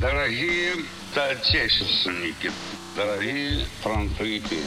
Дорогие соотечественники, дорогие французики,